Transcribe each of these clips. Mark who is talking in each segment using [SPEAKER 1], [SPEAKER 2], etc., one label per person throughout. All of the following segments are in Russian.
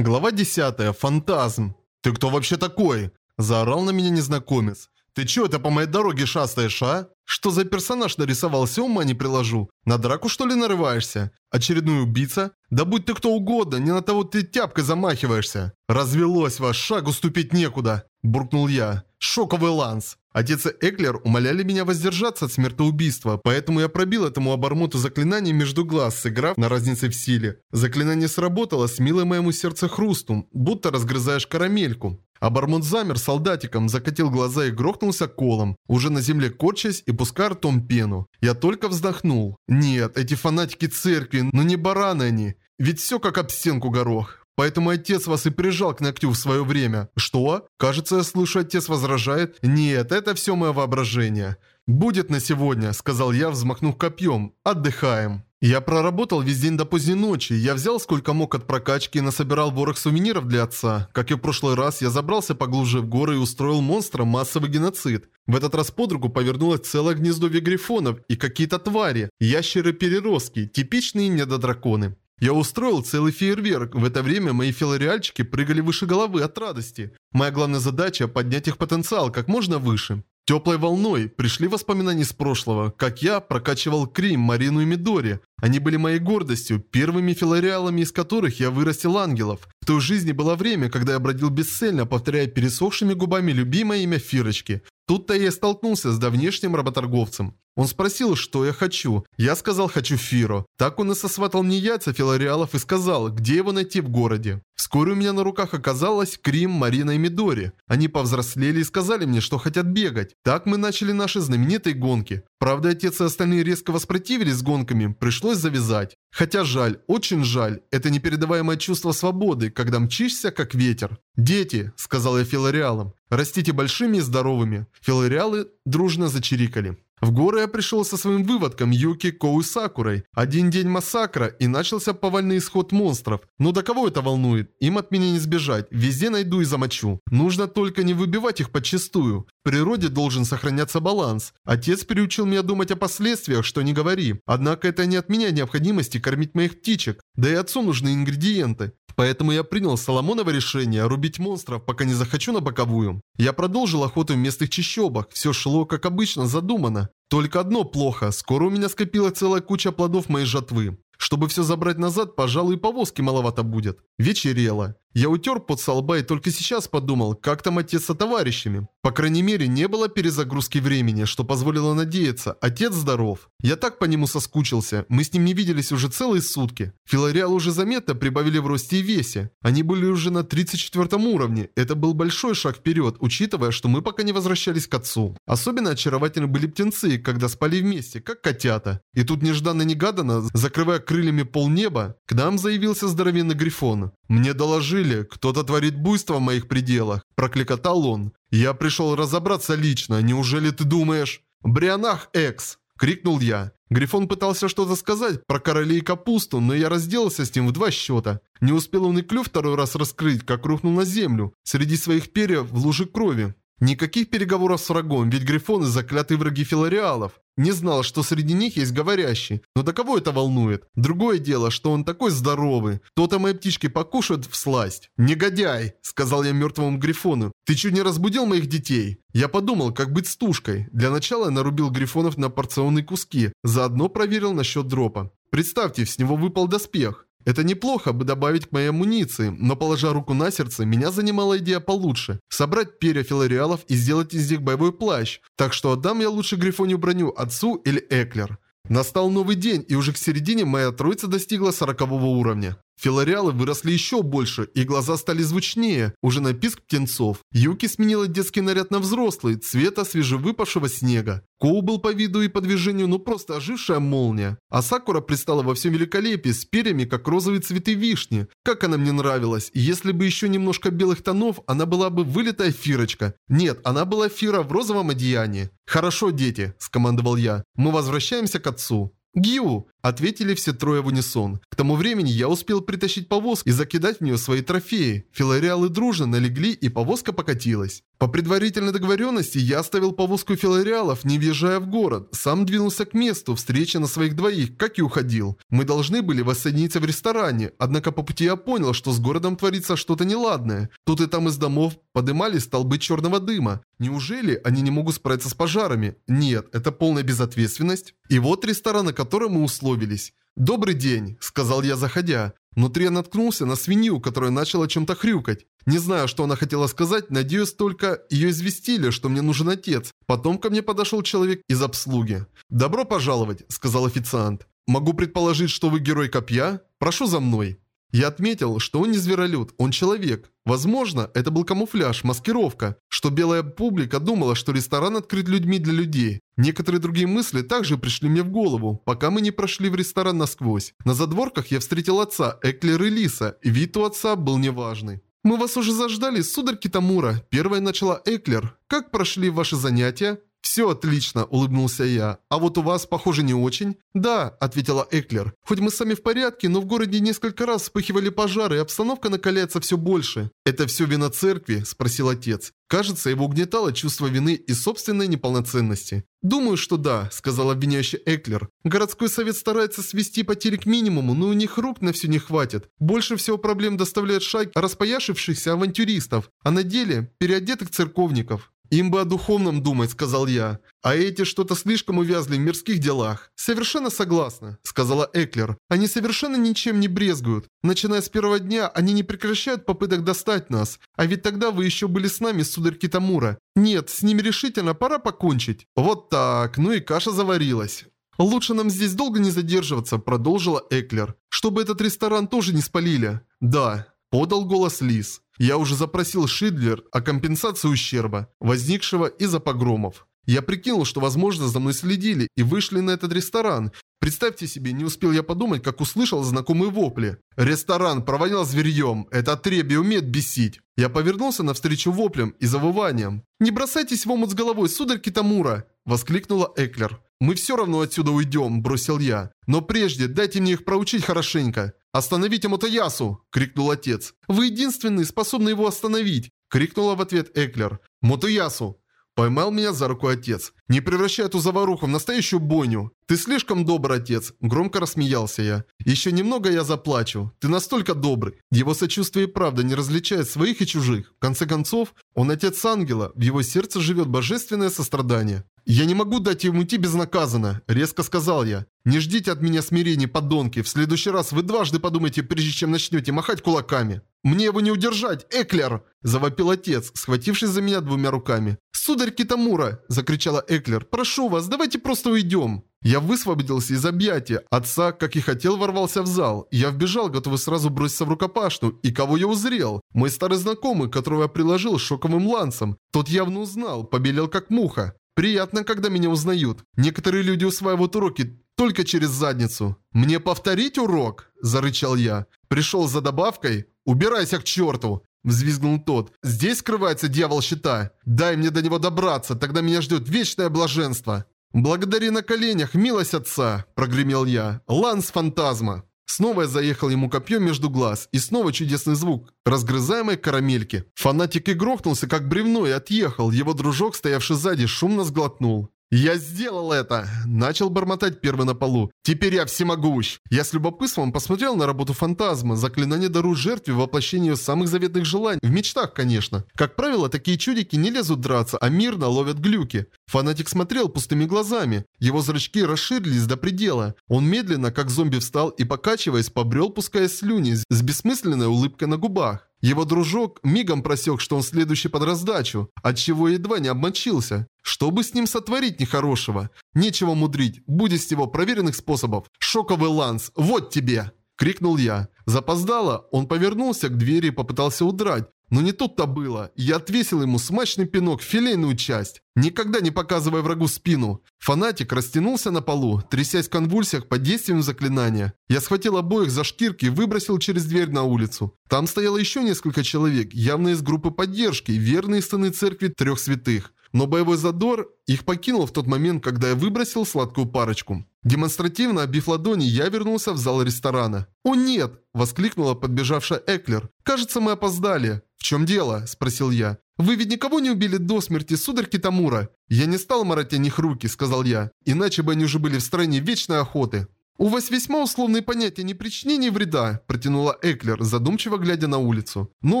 [SPEAKER 1] Глава 10. Фантазм. «Ты кто вообще такой?» Заорал на меня незнакомец. «Ты чё это по моей дороге шастаешь, а? Что за персонаж нарисовался, ума не приложу? На драку что ли нарываешься? Очередной убийца? Да будь ты кто угодно, не на того ты тяпкой замахиваешься. Развелось вас, шагу ступить некуда!» Буркнул я. Шоковый ланс. Отец и Эклер умоляли меня воздержаться от смертоубийства, поэтому я пробил этому обормоту заклинание между глаз, сыграв на разнице в силе. Заклинание сработало с моему сердцу хрустом, будто разгрызаешь карамельку. Обормот замер солдатиком, закатил глаза и грохнулся колом, уже на земле корчась и пуская ртом пену. Я только вздохнул. Нет, эти фанатики церкви, ну не бараны они. Ведь все как об стенку горох. Поэтому отец вас и прижал к ногтю в свое время. Что? Кажется, я слышу, отец возражает. Нет, это все мое воображение. Будет на сегодня, сказал я, взмахнув копьем. Отдыхаем. Я проработал весь день до поздней ночи. Я взял сколько мог от прокачки и насобирал ворох сувениров для отца. Как и в прошлый раз, я забрался поглубже в горы и устроил монстрам массовый геноцид. В этот раз под руку повернулось целое гнездо вегрифонов и какие-то твари, ящеры-переростки, типичные недодраконы. Я устроил целый фейерверк. В это время мои филореальчики прыгали выше головы от радости. Моя главная задача – поднять их потенциал как можно выше. Теплой волной пришли воспоминания из прошлого, как я прокачивал Крим, Марину и Мидори. Они были моей гордостью, первыми филореалами из которых я вырастил ангелов. В той жизни было время, когда я бродил бесцельно, повторяя пересохшими губами любимое имя Фирочки. Тут-то я столкнулся с давнешним работорговцем. Он спросил, что я хочу. Я сказал «хочу Фиро». Так он и сосватал мне яйца филореалов и сказал, где его найти в городе. Вскоре у меня на руках оказалось Крим, Марина и Мидори. Они повзрослели и сказали мне, что хотят бегать. Так мы начали наши знаменитые гонки. Правда, отец и остальные резко воспротивились гонками, пришлось завязать. Хотя жаль, очень жаль, это непередаваемое чувство свободы, когда мчишься как ветер. «Дети», — сказал я филореалам, — «растите большими и здоровыми». Филореалы дружно зачирикали. В горы я пришел со своим выводком Юки Коу Сакурой. Один день массакра и начался повальный исход монстров. Но до кого это волнует? Им от меня не сбежать. Везде найду и замочу. Нужно только не выбивать их подчистую. В природе должен сохраняться баланс. Отец приучил меня думать о последствиях, что не говори. Однако это не от меня необходимости кормить моих птичек. Да и отцу нужны ингредиенты. Поэтому я принял Соломоново решение рубить монстров, пока не захочу на боковую. Я продолжил охоту в местных чащобах. Все шло, как обычно, задумано. Только одно плохо. Скоро у меня скопила целая куча плодов моей жатвы. Чтобы все забрать назад, пожалуй, и повозки маловато будет. Вечерело. Я утер под солба и только сейчас подумал, как там отец со товарищами. По крайней мере, не было перезагрузки времени, что позволило надеяться. Отец здоров. Я так по нему соскучился. Мы с ним не виделись уже целые сутки. Филариал уже заметно прибавили в росте и весе. Они были уже на 34 уровне. Это был большой шаг вперед, учитывая, что мы пока не возвращались к отцу. Особенно очаровательны были птенцы, когда спали вместе, как котята. И тут нежданно-негаданно, закрывая крыльями полнеба, к нам заявился здоровенный грифон. Мне доложили, кто-то творит буйство в моих пределах. Прокликотал он. Я пришел разобраться лично, неужели ты думаешь... Брианах Экс! Крикнул я. Грифон пытался что-то сказать про королей и капусту, но я разделался с ним в два счета. Не успел он и клюв второй раз раскрыть, как рухнул на землю, среди своих перьев в луже крови. Никаких переговоров с врагом, ведь грифоны заклятые враги филореалов. Не знал, что среди них есть говорящий. Но до кого это волнует? Другое дело, что он такой здоровый. То-то мои птички покушают в сласть. «Негодяй!» – сказал я мертвому грифону. «Ты чуть не разбудил моих детей?» Я подумал, как быть стушкой. Для начала я нарубил грифонов на порционные куски. Заодно проверил насчет дропа. Представьте, с него выпал доспех. Это неплохо бы добавить к моей амуниции, но положа руку на сердце, меня занимала идея получше. Собрать перья филореалов и сделать из них боевой плащ. Так что отдам я лучше грифонию броню отцу или Эклер. Настал новый день, и уже к середине моя троица достигла 40 уровня. Филореалы выросли еще больше, и глаза стали звучнее, уже на писк птенцов. Юки сменила детский наряд на взрослый, цвета свежевыпавшего снега. Коу был по виду и по движению, ну просто ожившая молния. А Сакура пристала во всем великолепии, с перьями, как розовые цветы вишни. Как она мне нравилась, и если бы еще немножко белых тонов, она была бы вылитая фирочка. Нет, она была фира в розовом одеянии. «Хорошо, дети», – скомандовал я, – «мы возвращаемся к отцу». «Гью!» – ответили все трое в унисон. К тому времени я успел притащить повозку и закидать в нее свои трофеи. Филариалы дружно налегли, и повозка покатилась. По предварительной договоренности я оставил повозку филариалов, не въезжая в город. Сам двинулся к месту встречи на своих двоих, как и уходил. Мы должны были воссоединиться в ресторане, однако по пути я понял, что с городом творится что-то неладное. Тут и там из домов подымались столбы черного дыма. Неужели они не могут справиться с пожарами? Нет, это полная безответственность. И вот ресторан, на котором мы условились. «Добрый день», — сказал я, заходя. Внутри я наткнулся на свинью, которая начала чем-то хрюкать. Не знаю, что она хотела сказать, надеюсь только ее известили, что мне нужен отец. Потом ко мне подошел человек из обслуги. «Добро пожаловать», — сказал официант. «Могу предположить, что вы герой копья? Прошу за мной». Я отметил, что он не зверолюд, он человек. Возможно, это был камуфляж, маскировка, что белая публика думала, что ресторан открыт людьми для людей. Некоторые другие мысли также пришли мне в голову, пока мы не прошли в ресторан насквозь. На задворках я встретил отца, Эклер и Лиса, и вид у отца был неважный. «Мы вас уже заждали, сударь Китамура», – первая начала Эклер. «Как прошли ваши занятия?» «Все отлично», – улыбнулся я. «А вот у вас, похоже, не очень?» «Да», – ответила Эклер. «Хоть мы сами в порядке, но в городе несколько раз вспыхивали пожары, и обстановка накаляется все больше». «Это все вина церкви?» – спросил отец. Кажется, его угнетало чувство вины и собственной неполноценности. «Думаю, что да», – сказал обвиняющий Эклер. «Городской совет старается свести потери к минимуму, но у них рук на все не хватит. Больше всего проблем доставляет шаг распояшившихся авантюристов, а на деле переодетых церковников». «Им бы о духовном думать», — сказал я. «А эти что-то слишком увязли в мирских делах». «Совершенно согласна», — сказала Эклер. «Они совершенно ничем не брезгуют. Начиная с первого дня, они не прекращают попыток достать нас. А ведь тогда вы еще были с нами, сударь Китамура. Нет, с ними решительно пора покончить». «Вот так, ну и каша заварилась». «Лучше нам здесь долго не задерживаться», — продолжила Эклер. «Чтобы этот ресторан тоже не спалили». «Да», — подал голос Лис. Я уже запросил Шидлер о компенсации ущерба, возникшего из-за погромов. Я прикинул, что возможно за мной следили и вышли на этот ресторан. Представьте себе, не успел я подумать, как услышал знакомые вопли. Ресторан провонял зверьем, это отребье умеет бесить. Я повернулся навстречу воплям и завываниям. «Не бросайтесь в омут с головой, сударь Китамура!» Воскликнула Эклер. «Мы все равно отсюда уйдем», – бросил я. «Но прежде дайте мне их проучить хорошенько». «Остановите Мотоясу!» – крикнул отец. «Вы единственный, способный его остановить!» – крикнула в ответ Эклер. «Мотоясу!» Поймал меня за руку отец. «Не превращай эту заваруху в настоящую бойню!» «Ты слишком добрый, отец!» Громко рассмеялся я. «Еще немного я заплачу. Ты настолько добрый!» Его сочувствие и правда не различает своих и чужих. В конце концов, он отец ангела, в его сердце живет божественное сострадание. «Я не могу дать ему идти безнаказанно», – резко сказал я. «Не ждите от меня смирения, подонки. В следующий раз вы дважды подумайте, прежде чем начнете махать кулаками». «Мне его не удержать, Эклер!» – завопил отец, схватившись за меня двумя руками. «Сударь Китамура!» – закричала Эклер. «Прошу вас, давайте просто уйдем!» Я высвободился из объятия. Отца, как и хотел, ворвался в зал. Я вбежал, готовый сразу броситься в рукопашную. И кого я узрел? Мой старый знакомый, которого я приложил шоковым лансом. Тот явно узнал, побелел как муха. Приятно, когда меня узнают. Некоторые люди усваивают уроки только через задницу. «Мне повторить урок?» – зарычал я. «Пришел за добавкой? Убирайся к черту!» Взвизгнул тот. «Здесь скрывается дьявол щита. Дай мне до него добраться, тогда меня ждет вечное блаженство». «Благодари на коленях, милость отца!» – прогремел я. «Ланс фантазма!» Снова я заехал ему копьем между глаз, и снова чудесный звук разгрызаемой карамельки. Фанатик и грохнулся, как бревно, и отъехал. Его дружок, стоявший сзади, шумно сглотнул. «Я сделал это!» – начал бормотать первый на полу. «Теперь я всемогущ!» Я с любопытством посмотрел на работу фантазма. Заклинание дарует жертве воплощению самых заветных желаний. В мечтах, конечно. Как правило, такие чудики не лезут драться, а мирно ловят глюки. Фанатик смотрел пустыми глазами. Его зрачки расширились до предела. Он медленно, как зомби, встал и, покачиваясь, побрел, пуская слюни, с бессмысленной улыбкой на губах. Его дружок мигом просек, что он следующий под раздачу, отчего едва не обмочился. Что бы с ним сотворить нехорошего? Нечего мудрить, будет с его проверенных способов. Шоковый ланс, вот тебе! Крикнул я. Запоздало, он повернулся к двери и попытался удрать, но не тут-то было. Я отвесил ему смачный пинок, филейную часть, никогда не показывая врагу спину. Фанатик растянулся на полу, трясясь в конвульсиях под действием заклинания. Я схватил обоих за шкирки и выбросил через дверь на улицу. Там стояло еще несколько человек, явно из группы поддержки, верные сыны церкви трех святых. Но боевой задор их покинул в тот момент, когда я выбросил сладкую парочку. Демонстративно обив ладони, я вернулся в зал ресторана. «О нет!» – воскликнула подбежавшая Эклер. «Кажется, мы опоздали». «В чем дело?» – спросил я. «Вы ведь никого не убили до смерти, сударь Китамура?» «Я не стал марать о них руки», – сказал я. «Иначе бы они уже были в стране вечной охоты». «У вас весьма условные понятия непричинения вреда», – протянула Эклер, задумчиво глядя на улицу. «Ну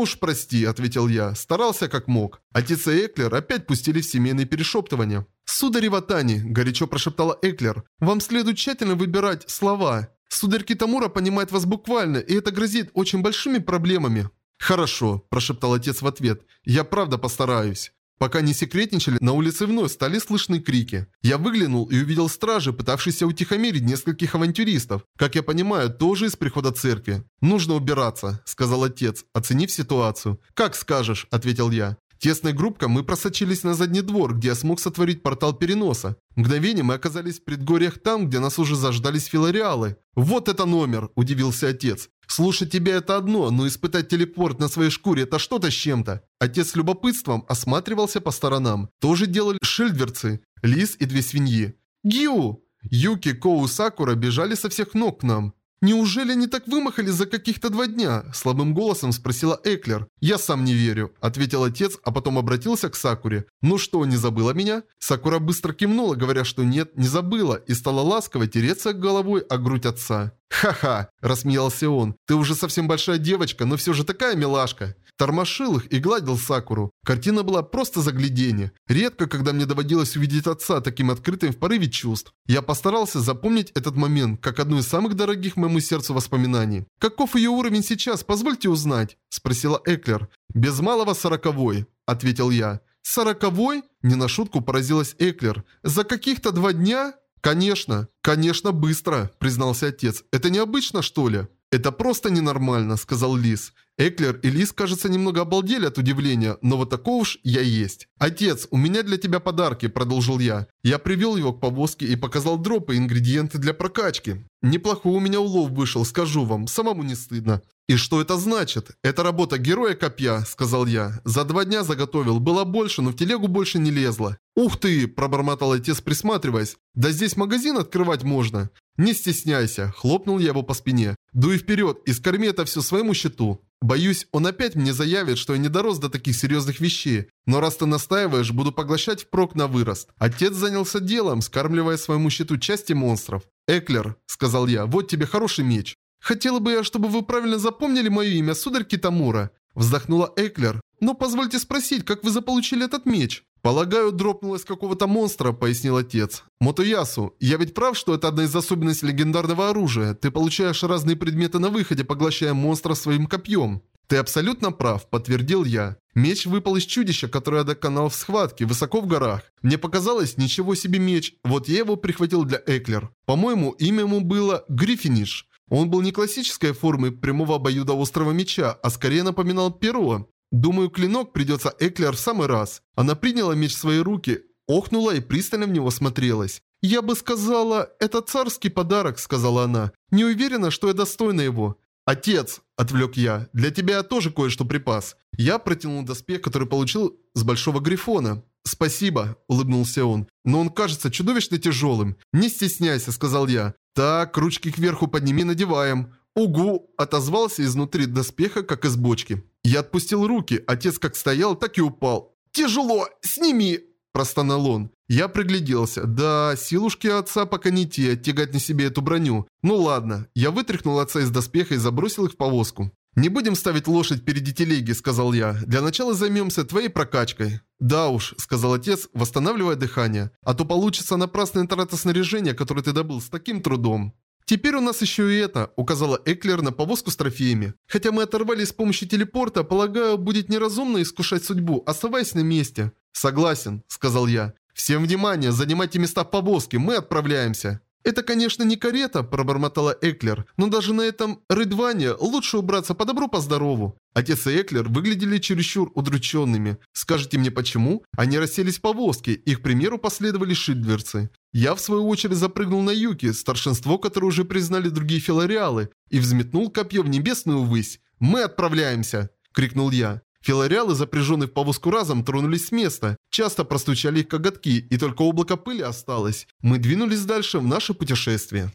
[SPEAKER 1] уж прости», – ответил я, старался как мог. Отец и Эклер опять пустили в семейные перешептывания. «Сударь Иватани», – горячо прошептала Эклер, – «вам следует тщательно выбирать слова. Сударь Китамура понимает вас буквально, и это грозит очень большими проблемами». «Хорошо», – прошептал отец в ответ, – «я правда постараюсь». Пока не секретничали, на улице вновь стали слышны крики. Я выглянул и увидел стражи, пытавшиеся утихомирить нескольких авантюристов. Как я понимаю, тоже из прихода церкви. «Нужно убираться», — сказал отец, оценив ситуацию. «Как скажешь», — ответил я. Тесной группкой мы просочились на задний двор, где я смог сотворить портал переноса. Мгновение мы оказались в предгорьях там, где нас уже заждались филариалы. «Вот это номер!» – удивился отец. «Слушать тебя это одно, но испытать телепорт на своей шкуре – это что-то с чем-то». Отец с любопытством осматривался по сторонам. Тоже делали шильдверцы, лис и две свиньи. «Гиу!» Юки, Коу Сакура бежали со всех ног к нам. «Неужели они так вымахали за каких-то два дня?» – слабым голосом спросила Эклер. «Я сам не верю», – ответил отец, а потом обратился к Сакуре. «Ну что, не забыла меня?» Сакура быстро кивнула, говоря, что нет, не забыла, и стала ласково тереться головой о грудь отца. «Ха-ха!» – рассмеялся он. «Ты уже совсем большая девочка, но все же такая милашка!» Тормошил их и гладил Сакуру. Картина была просто заглядение. Редко, когда мне доводилось увидеть отца таким открытым в порыве чувств. Я постарался запомнить этот момент, как одну из самых дорогих моему сердцу воспоминаний. «Каков ее уровень сейчас, позвольте узнать?» – спросила Эклер. «Без малого сороковой», – ответил я. «Сороковой?» – не на шутку поразилась Эклер. «За каких-то два дня?» «Конечно, конечно, быстро», – признался отец. «Это необычно, что ли?» «Это просто ненормально», – сказал Лис. Эклер и Лис, кажется, немного обалдели от удивления, но вот такого уж я есть. «Отец, у меня для тебя подарки», – продолжил я. Я привел его к повозке и показал дропы и ингредиенты для прокачки. Неплохой у меня улов вышел, скажу вам, самому не стыдно. «И что это значит? Это работа героя копья», – сказал я. «За два дня заготовил, было больше, но в телегу больше не лезло». «Ух ты!» – пробормотал отец, присматриваясь. «Да здесь магазин открывать можно». «Не стесняйся», – хлопнул я его по спине. «Дуй вперед и скорми это все своему счету». Боюсь, он опять мне заявит, что я не дорос до таких серьезных вещей. Но раз ты настаиваешь, буду поглощать впрок на вырост. Отец занялся делом, скармливая своему щиту части монстров. «Эклер», — сказал я, — «вот тебе хороший меч». «Хотела бы я, чтобы вы правильно запомнили мое имя, сударь Китамура», — вздохнула Эклер. «Но позвольте спросить, как вы заполучили этот меч?» «Полагаю, дропнулось какого-то монстра», — пояснил отец. «Мотоясу, я ведь прав, что это одна из особенностей легендарного оружия. Ты получаешь разные предметы на выходе, поглощая монстра своим копьем». «Ты абсолютно прав», — подтвердил я. Меч выпал из чудища, которое я доконал в схватке, высоко в горах. Мне показалось, ничего себе меч. Вот я его прихватил для Эклер. По-моему, имя ему было Гриффиниш. Он был не классической формы прямого обоюда острого меча, а скорее напоминал перо. Думаю, клинок придется Эклер в самый раз. Она приняла меч в свои руки, охнула и пристально в него смотрелась. «Я бы сказала, это царский подарок», — сказала она. «Не уверена, что я достойна его». «Отец», — отвлек я, — «для тебя я тоже кое-что припас». Я протянул доспех, который получил с Большого Грифона. «Спасибо», — улыбнулся он, — «но он кажется чудовищно тяжелым». «Не стесняйся», — сказал я. «Так, ручки кверху подними, надеваем». «Угу!» – отозвался изнутри доспеха, как из бочки. Я отпустил руки, отец как стоял, так и упал. «Тяжело! Сними!» – простонал он. Я пригляделся. Да, силушки отца пока не те, тягать на себе эту броню. Ну ладно. Я вытряхнул отца из доспеха и забросил их в повозку. «Не будем ставить лошадь впереди телеги», – сказал я. «Для начала займемся твоей прокачкой». «Да уж», – сказал отец, восстанавливая дыхание. «А то получится напрасная трата снаряжения, которое ты добыл с таким трудом». «Теперь у нас еще и это», — указала Эклер на повозку с трофеями. «Хотя мы оторвались с помощью телепорта, полагаю, будет неразумно искушать судьбу, оставаясь на месте». «Согласен», — сказал я. «Всем внимание, занимайте места в повозке, мы отправляемся». «Это, конечно, не карета», – пробормотала Эклер, «но даже на этом рыдване лучше убраться по добру, по здорову». Отец и Эклер выглядели чересчур удрученными. Скажите мне почему? Они расселись в повозке, их примеру последовали шидверцы. Я, в свою очередь, запрыгнул на Юки, старшинство, которое уже признали другие филариалы, и взметнул копье в небесную высь. «Мы отправляемся!» – крикнул я. Филариалы, запряженные в повозку разом, тронулись с места. Часто простучали их коготки, и только облако пыли осталось. Мы двинулись дальше в наше путешествие.